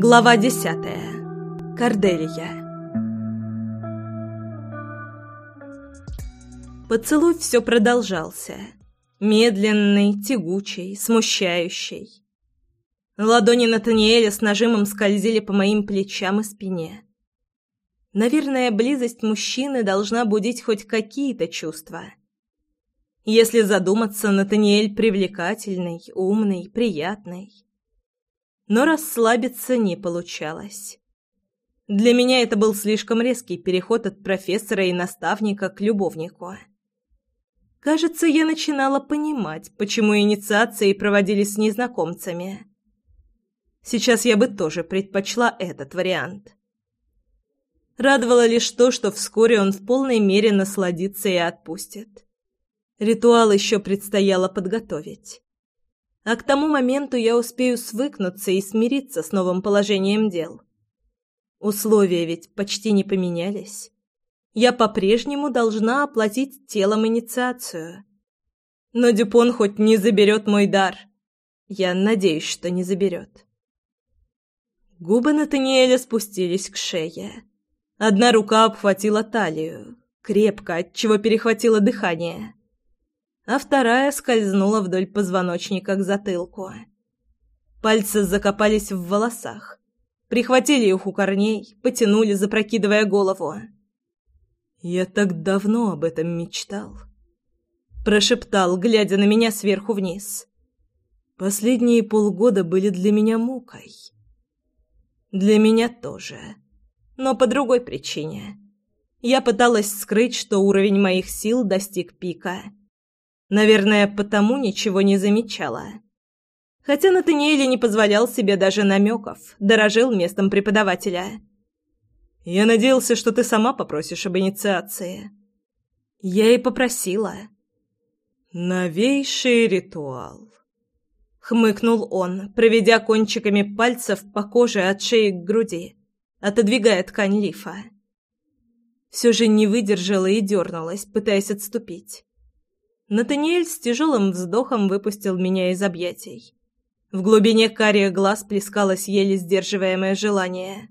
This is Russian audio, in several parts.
Глава десятая. Корделия. Поцелуй все продолжался. Медленный, тягучий, смущающий. Ладони Натаниэля с нажимом скользили по моим плечам и спине. Наверное, близость мужчины должна будить хоть какие-то чувства. Если задуматься, Натаниэль привлекательный, умный, приятный но расслабиться не получалось. Для меня это был слишком резкий переход от профессора и наставника к любовнику. Кажется, я начинала понимать, почему инициации проводились с незнакомцами. Сейчас я бы тоже предпочла этот вариант. Радовало лишь то, что вскоре он в полной мере насладится и отпустит. Ритуал еще предстояло подготовить а к тому моменту я успею свыкнуться и смириться с новым положением дел. Условия ведь почти не поменялись. Я по-прежнему должна оплатить телом инициацию. Но Дюпон хоть не заберет мой дар. Я надеюсь, что не заберет. Губы Натаниэля спустились к шее. Одна рука обхватила талию, крепко, отчего перехватило дыхание а вторая скользнула вдоль позвоночника к затылку. Пальцы закопались в волосах, прихватили их у корней, потянули, запрокидывая голову. «Я так давно об этом мечтал», — прошептал, глядя на меня сверху вниз. «Последние полгода были для меня мукой». «Для меня тоже, но по другой причине». Я пыталась скрыть, что уровень моих сил достиг пика — Наверное, потому ничего не замечала. Хотя Натаниэль не позволял себе даже намеков, дорожил местом преподавателя. «Я надеялся, что ты сама попросишь об инициации». Я и попросила. «Новейший ритуал», — хмыкнул он, проведя кончиками пальцев по коже от шеи к груди, отодвигая ткань лифа. Все же не выдержала и дернулась, пытаясь отступить. Натаниэль с тяжелым вздохом выпустил меня из объятий. В глубине карих глаз плескалось еле сдерживаемое желание.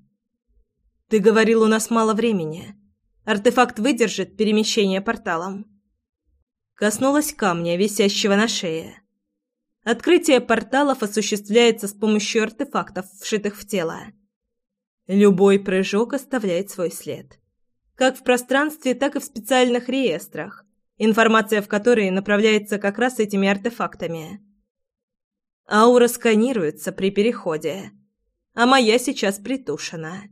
«Ты говорил, у нас мало времени. Артефакт выдержит перемещение порталом». Коснулась камня, висящего на шее. Открытие порталов осуществляется с помощью артефактов, вшитых в тело. Любой прыжок оставляет свой след. Как в пространстве, так и в специальных реестрах, информация в которой направляется как раз этими артефактами. Аура сканируется при переходе, а моя сейчас притушена.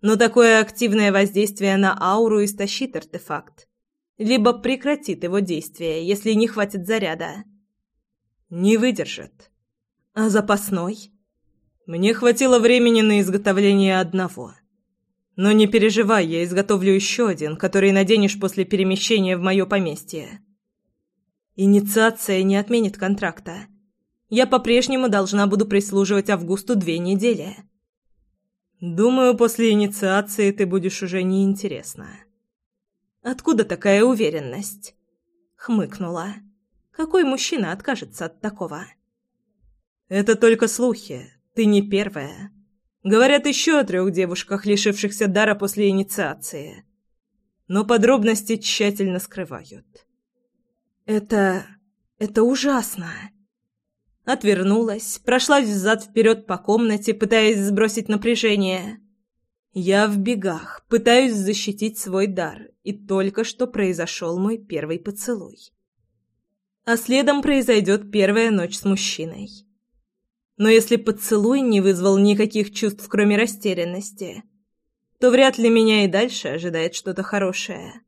Но такое активное воздействие на ауру истощит артефакт, либо прекратит его действие, если не хватит заряда. Не выдержит. А запасной? Мне хватило времени на изготовление одного — но не переживай, я изготовлю еще один, который наденешь после перемещения в мое поместье. Инициация не отменит контракта. Я по-прежнему должна буду прислуживать Августу две недели. Думаю, после инициации ты будешь уже неинтересна. Откуда такая уверенность? Хмыкнула. Какой мужчина откажется от такого? Это только слухи. Ты не первая. Говорят еще о трех девушках, лишившихся дара после инициации. Но подробности тщательно скрывают. «Это... это ужасно!» Отвернулась, прошлась взад-вперед по комнате, пытаясь сбросить напряжение. Я в бегах, пытаюсь защитить свой дар, и только что произошел мой первый поцелуй. А следом произойдет первая ночь с мужчиной. Но если поцелуй не вызвал никаких чувств, кроме растерянности, то вряд ли меня и дальше ожидает что-то хорошее.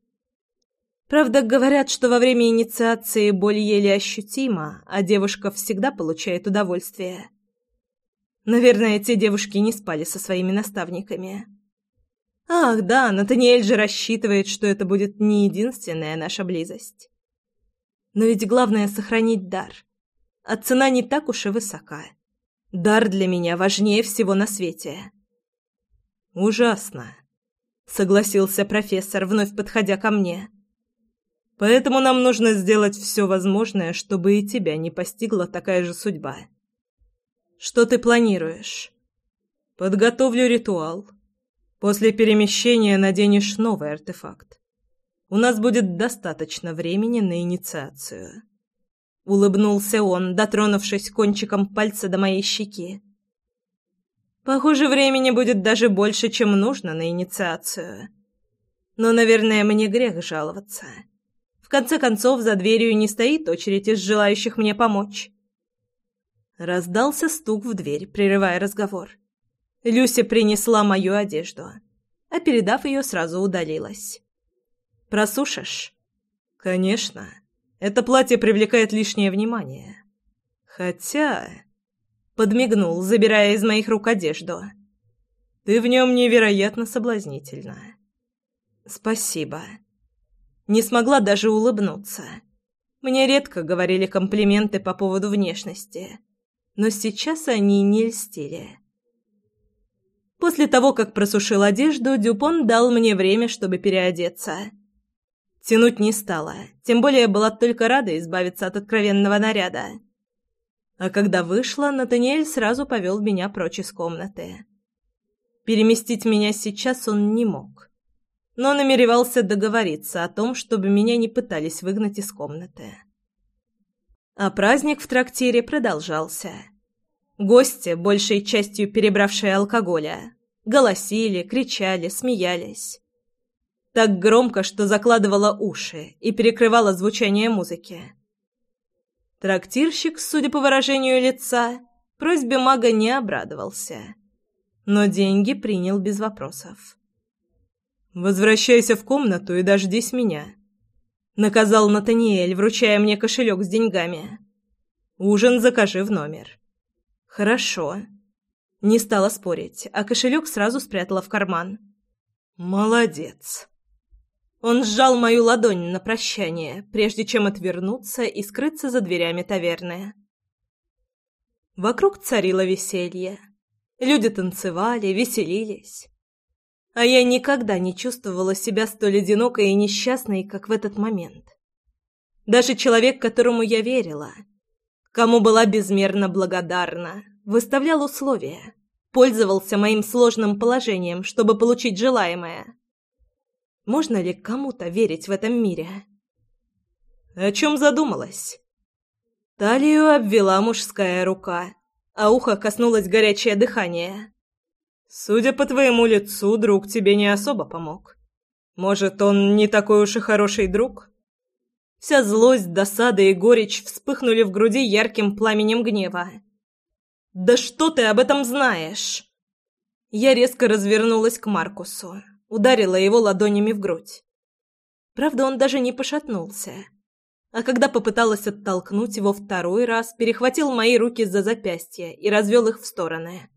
Правда, говорят, что во время инициации боль еле ощутима, а девушка всегда получает удовольствие. Наверное, те девушки не спали со своими наставниками. Ах, да, Натаниэль же рассчитывает, что это будет не единственная наша близость. Но ведь главное — сохранить дар. А цена не так уж и высока. Дар для меня важнее всего на свете. Ужасно, согласился профессор, вновь подходя ко мне. Поэтому нам нужно сделать все возможное, чтобы и тебя не постигла такая же судьба. Что ты планируешь? Подготовлю ритуал. После перемещения наденешь новый артефакт. У нас будет достаточно времени на инициацию. Улыбнулся он, дотронувшись кончиком пальца до моей щеки. Похоже, времени будет даже больше, чем нужно на инициацию. Но, наверное, мне грех жаловаться. В конце концов, за дверью не стоит очередь из желающих мне помочь. Раздался стук в дверь, прерывая разговор. Люся принесла мою одежду, а передав ее, сразу удалилась. «Просушишь?» «Конечно. Это платье привлекает лишнее внимание. Хотя...» Подмигнул, забирая из моих рук одежду. «Ты в нем невероятно соблазнительна». «Спасибо». Не смогла даже улыбнуться. Мне редко говорили комплименты по поводу внешности, но сейчас они не льстили. После того, как просушил одежду, Дюпон дал мне время, чтобы переодеться. Тянуть не стала, тем более была только рада избавиться от откровенного наряда. А когда вышла, Натаниэль сразу повел меня прочь из комнаты. Переместить меня сейчас он не мог, но намеревался договориться о том, чтобы меня не пытались выгнать из комнаты. А праздник в трактире продолжался. Гости, большей частью перебравшие алкоголя, голосили, кричали, смеялись. Так громко, что закладывало уши и перекрывало звучание музыки. Трактирщик, судя по выражению лица, просьбе мага не обрадовался, но деньги принял без вопросов. «Возвращайся в комнату и дождись меня», — наказал Натаниэль, вручая мне кошелек с деньгами. «Ужин закажи в номер». «Хорошо». Не стала спорить, а кошелек сразу спрятала в карман. «Молодец». Он сжал мою ладонь на прощание, прежде чем отвернуться и скрыться за дверями таверны. Вокруг царило веселье. Люди танцевали, веселились. А я никогда не чувствовала себя столь одинокой и несчастной, как в этот момент. Даже человек, которому я верила — кому была безмерно благодарна, выставлял условия, пользовался моим сложным положением, чтобы получить желаемое. Можно ли кому-то верить в этом мире? О чем задумалась? Талию обвела мужская рука, а ухо коснулось горячее дыхание. Судя по твоему лицу, друг тебе не особо помог. Может, он не такой уж и хороший друг? Вся злость, досада и горечь вспыхнули в груди ярким пламенем гнева. «Да что ты об этом знаешь?» Я резко развернулась к Маркусу, ударила его ладонями в грудь. Правда, он даже не пошатнулся. А когда попыталась оттолкнуть его второй раз, перехватил мои руки за запястья и развел их в стороны.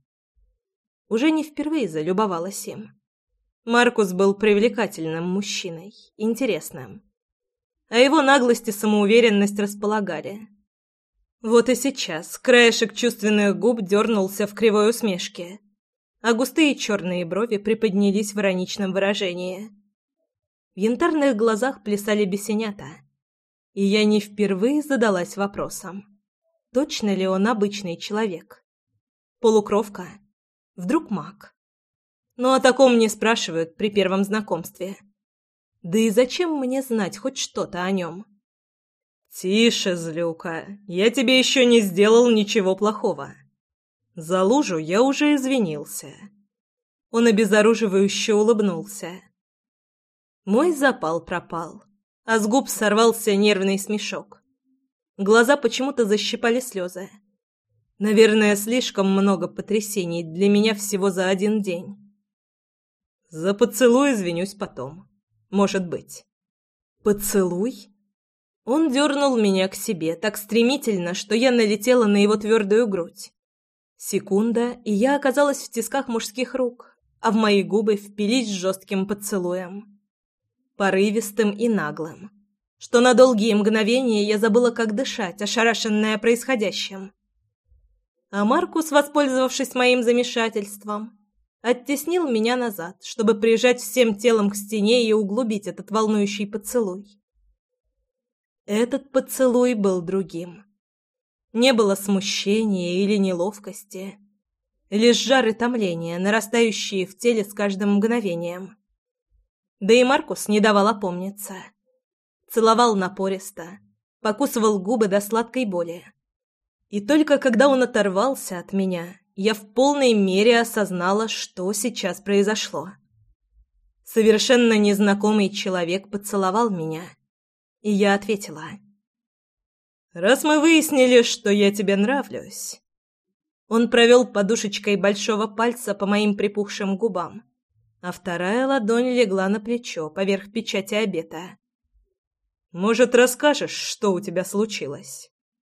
Уже не впервые залюбовалась им. Маркус был привлекательным мужчиной, интересным а его наглость и самоуверенность располагали. Вот и сейчас краешек чувственных губ дернулся в кривой усмешке, а густые черные брови приподнялись в ироничном выражении. В янтарных глазах плясали бесенята, и я не впервые задалась вопросом, точно ли он обычный человек. Полукровка? Вдруг маг? Но о таком не спрашивают при первом знакомстве. Да и зачем мне знать хоть что-то о нем? «Тише, злюка, я тебе еще не сделал ничего плохого. За лужу я уже извинился». Он обезоруживающе улыбнулся. Мой запал пропал, а с губ сорвался нервный смешок. Глаза почему-то защипали слезы. Наверное, слишком много потрясений для меня всего за один день. За поцелуй извинюсь потом. Может быть. Поцелуй? Он дернул меня к себе так стремительно, что я налетела на его твердую грудь. Секунда, и я оказалась в тисках мужских рук, а в мои губы впились жестким поцелуем. Порывистым и наглым. Что на долгие мгновения я забыла, как дышать, ошарашенная происходящим. А Маркус, воспользовавшись моим замешательством, оттеснил меня назад, чтобы прижать всем телом к стене и углубить этот волнующий поцелуй. Этот поцелуй был другим. Не было смущения или неловкости. лишь жар и томление, нарастающие в теле с каждым мгновением. Да и Маркус не давал опомниться. Целовал напористо, покусывал губы до сладкой боли. И только когда он оторвался от меня, я в полной мере осознала, что сейчас произошло. Совершенно незнакомый человек поцеловал меня, и я ответила. «Раз мы выяснили, что я тебе нравлюсь...» Он провел подушечкой большого пальца по моим припухшим губам, а вторая ладонь легла на плечо поверх печати обета. «Может, расскажешь, что у тебя случилось?»